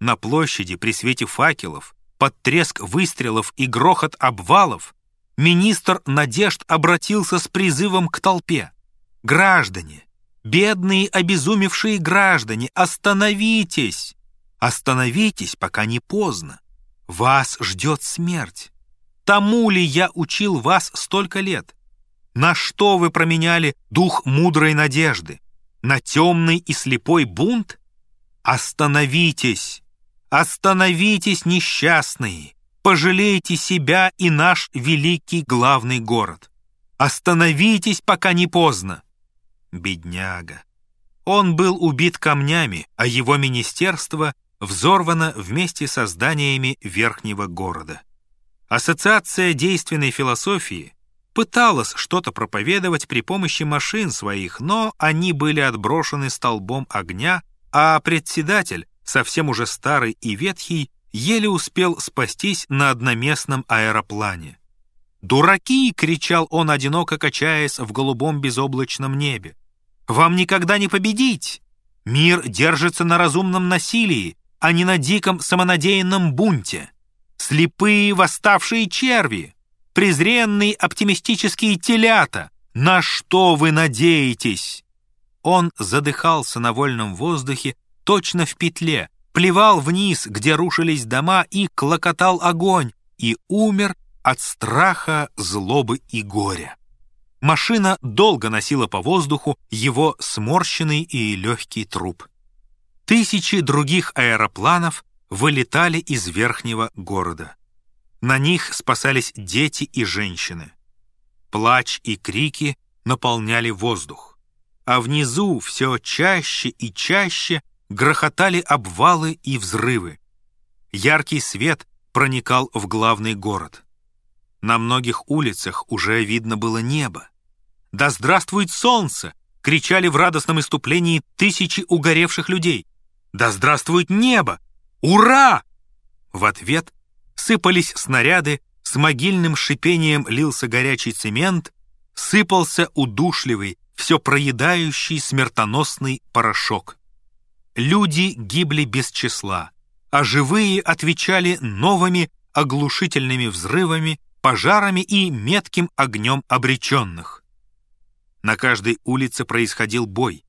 На площади при свете факелов, под треск выстрелов и грохот обвалов, министр надежд обратился с призывом к толпе. «Граждане, бедные обезумевшие граждане, остановитесь! Остановитесь, пока не поздно. Вас ждет смерть. Тому ли я учил вас столько лет? На что вы променяли дух мудрой надежды? На темный и слепой бунт? Остановитесь! Остановитесь, несчастные! Пожалейте себя и наш великий главный город. Остановитесь, пока не поздно. Бедняга. Он был убит камнями, а его министерство взорвано вместе со зданиями верхнего города. Ассоциация действенной философии пыталась что-то проповедовать при помощи машин своих, но они были отброшены столбом огня, а председатель, совсем уже старый и ветхий, еле успел спастись на одноместном аэроплане. «Дураки!» — кричал он, одиноко качаясь в голубом безоблачном небе. «Вам никогда не победить! Мир держится на разумном насилии, а не на диком самонадеянном бунте. Слепые восставшие черви, презренные оптимистические телята, на что вы надеетесь?» Он задыхался на вольном воздухе, точно в петле, плевал вниз, где рушились дома, и клокотал огонь, и умер от страха, злобы и горя. Машина долго носила по воздуху его сморщенный и легкий труп. Тысячи других аэропланов вылетали из верхнего города. На них спасались дети и женщины. Плач и крики наполняли воздух. А внизу все чаще и чаще грохотали обвалы и взрывы. Яркий свет проникал в главный город. На многих улицах уже видно было небо. «Да здравствует солнце!» — кричали в радостном иступлении тысячи угоревших людей. «Да здравствует небо! Ура!» В ответ сыпались снаряды, с могильным шипением лился горячий цемент, сыпался удушливый, все проедающий смертоносный порошок. Люди гибли без числа, а живые отвечали новыми оглушительными взрывами, пожарами и метким огнем обреченных. На каждой улице происходил бой.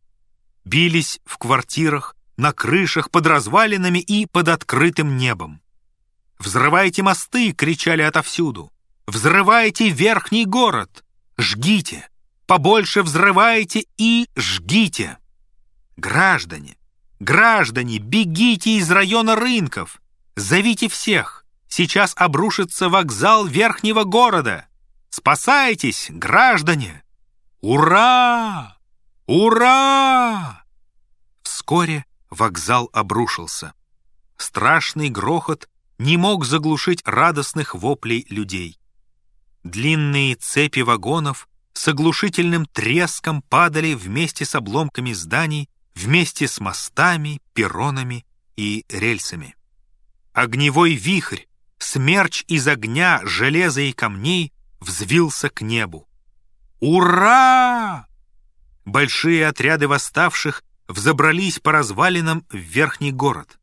Бились в квартирах, на крышах, под развалинами и под открытым небом. «Взрывайте мосты!» — кричали отовсюду. «Взрывайте верхний город! Жгите! Побольше взрывайте и жгите!» Граждане, Граждане, бегите из района рынков! Зовите всех! Сейчас обрушится вокзал верхнего города! Спасайтесь, граждане! Ура! Ура! Вскоре вокзал обрушился. Страшный грохот не мог заглушить радостных воплей людей. Длинные цепи вагонов с оглушительным треском падали вместе с обломками зданий вместе с мостами, перронами и рельсами. Огневой вихрь, смерч из огня, железа и камней взвился к небу. Ура! Большие отряды восставших взобрались по развалинам в верхний город.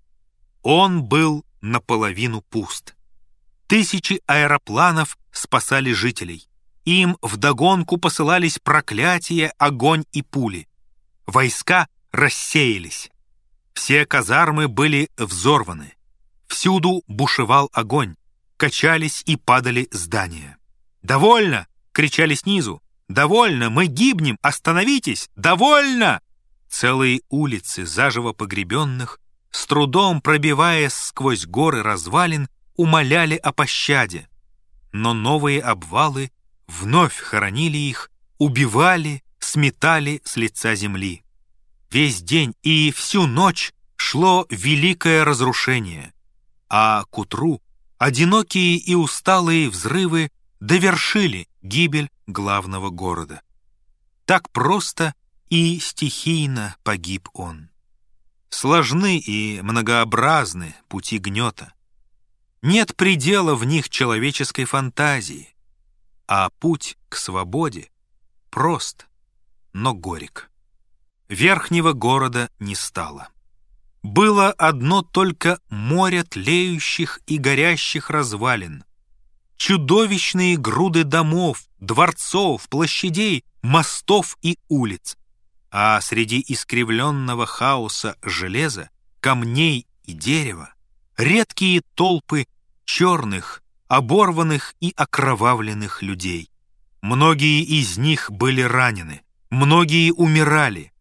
Он был наполовину пуст. Тысячи аэропланов спасали жителей. Им вдогонку посылались проклятия, огонь и пули. Войска рассеялись. Все казармы были взорваны. Всюду бушевал огонь. Качались и падали здания. «Довольно!» — кричали снизу. «Довольно! Мы гибнем! Остановитесь! Довольно!» Целые улицы заживо погребенных, с трудом пробиваясь сквозь горы развалин, умоляли о пощаде. Но новые обвалы вновь хоронили их, убивали, сметали с лица земли. Весь день и всю ночь шло великое разрушение, а к утру одинокие и усталые взрывы довершили гибель главного города. Так просто и стихийно погиб он. Сложны и многообразны пути гнета. Нет предела в них человеческой фантазии, а путь к свободе прост, но горек. Верхнего города не стало. было одно только море тлеющих и горящих развалин. Чудовищные груды домов, дворцов, площадей, мостов и улиц. А среди искривленного хаоса железа, камней и дерева редкие толпы черных, оборванных и окровавленных людей. Многие из них были ранены, многие умирали,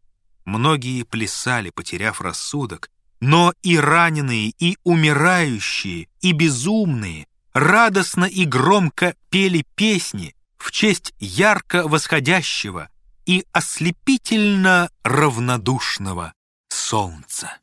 многие плясали, потеряв рассудок, но и раненые, и умирающие, и безумные радостно и громко пели песни в честь ярко восходящего и ослепительно равнодушного солнца.